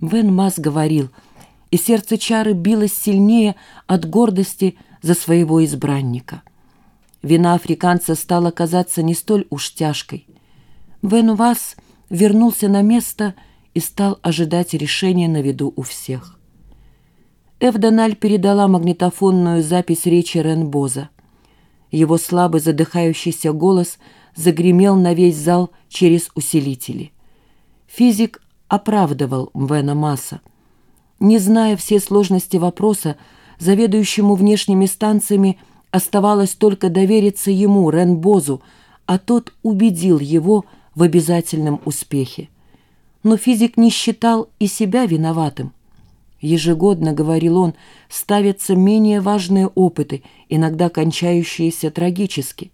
Вен Мас говорил, и сердце Чары билось сильнее от гордости за своего избранника. Вина африканца стала казаться не столь уж тяжкой. Вен Вас вернулся на место и стал ожидать решения на виду у всех. Эвдональ передала магнитофонную запись речи Ренбоза. Его слабый задыхающийся голос загремел на весь зал через усилители. Физик оправдывал Мвена Масса. Не зная все сложности вопроса, заведующему внешними станциями оставалось только довериться ему, Ренбозу, а тот убедил его в обязательном успехе. Но физик не считал и себя виноватым. Ежегодно, говорил он, ставятся менее важные опыты, иногда кончающиеся трагически.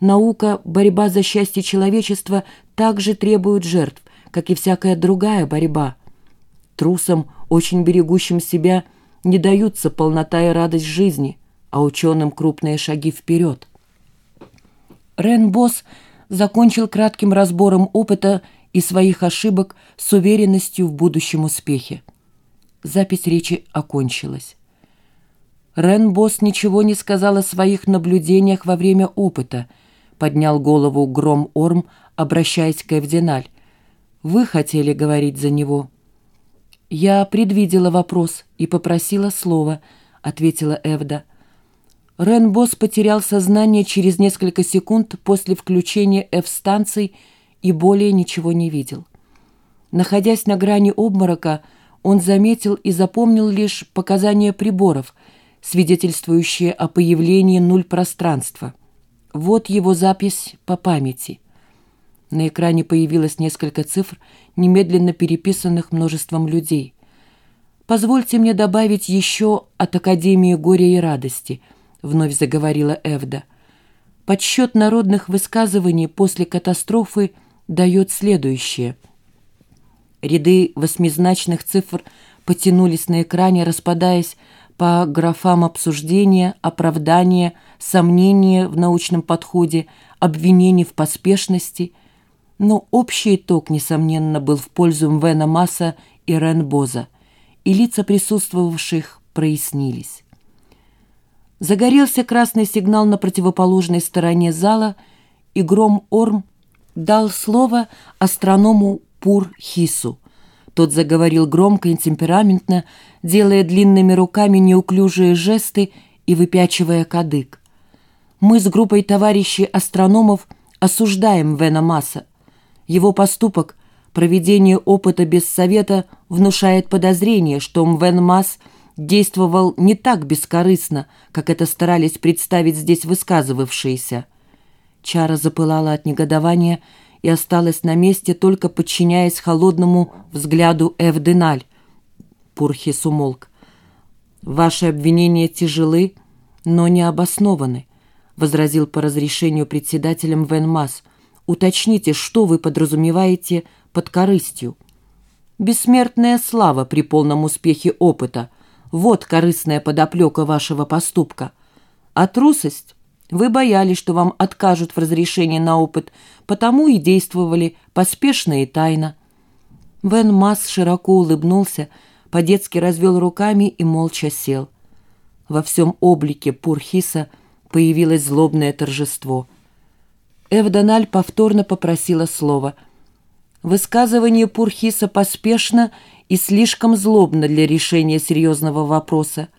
Наука, борьба за счастье человечества также требует жертв, как и всякая другая борьба. Трусам, очень берегущим себя, не даются полнота и радость жизни, а ученым крупные шаги вперед. Рен Босс закончил кратким разбором опыта и своих ошибок с уверенностью в будущем успехе. Запись речи окончилась. Рен Босс ничего не сказал о своих наблюдениях во время опыта, поднял голову Гром Орм, обращаясь к Эвдиналь. Вы хотели говорить за него?» «Я предвидела вопрос и попросила слова», — ответила Эвда. Рен Босс потерял сознание через несколько секунд после включения F-станций и более ничего не видел. Находясь на грани обморока, он заметил и запомнил лишь показания приборов, свидетельствующие о появлении нуль пространства. Вот его запись по памяти — на экране появилось несколько цифр, немедленно переписанных множеством людей. «Позвольте мне добавить еще от Академии горя и радости», — вновь заговорила Эвда. «Подсчет народных высказываний после катастрофы дает следующее». Ряды восьмизначных цифр потянулись на экране, распадаясь по графам обсуждения, оправдания, сомнения в научном подходе, обвинений в поспешности — но общий итог, несомненно, был в пользу Мвена Масса и Рен Боза, и лица присутствовавших прояснились. Загорелся красный сигнал на противоположной стороне зала, и Гром Орм дал слово астроному Пур Хису. Тот заговорил громко и темпераментно, делая длинными руками неуклюжие жесты и выпячивая кадык. «Мы с группой товарищей астрономов осуждаем Вена Масса. Его поступок, проведение опыта без совета, внушает подозрение, что Мвен Мас действовал не так бескорыстно, как это старались представить здесь высказывавшиеся. Чара запылала от негодования и осталась на месте, только подчиняясь холодному взгляду Эвденаль. Пурхис умолк. «Ваши обвинения тяжелы, но не обоснованы», — возразил по разрешению председателем Вен Мас. Уточните, что вы подразумеваете под корыстью. Бессмертная слава при полном успехе опыта. Вот корыстная подоплека вашего поступка. А трусость? Вы боялись, что вам откажут в разрешении на опыт, потому и действовали поспешно и тайно. Вен Масс широко улыбнулся, по-детски развел руками и молча сел. Во всем облике Пурхиса появилось злобное торжество – Эвдональ повторно попросила слова. Высказывание Пурхиса поспешно и слишком злобно для решения серьезного вопроса –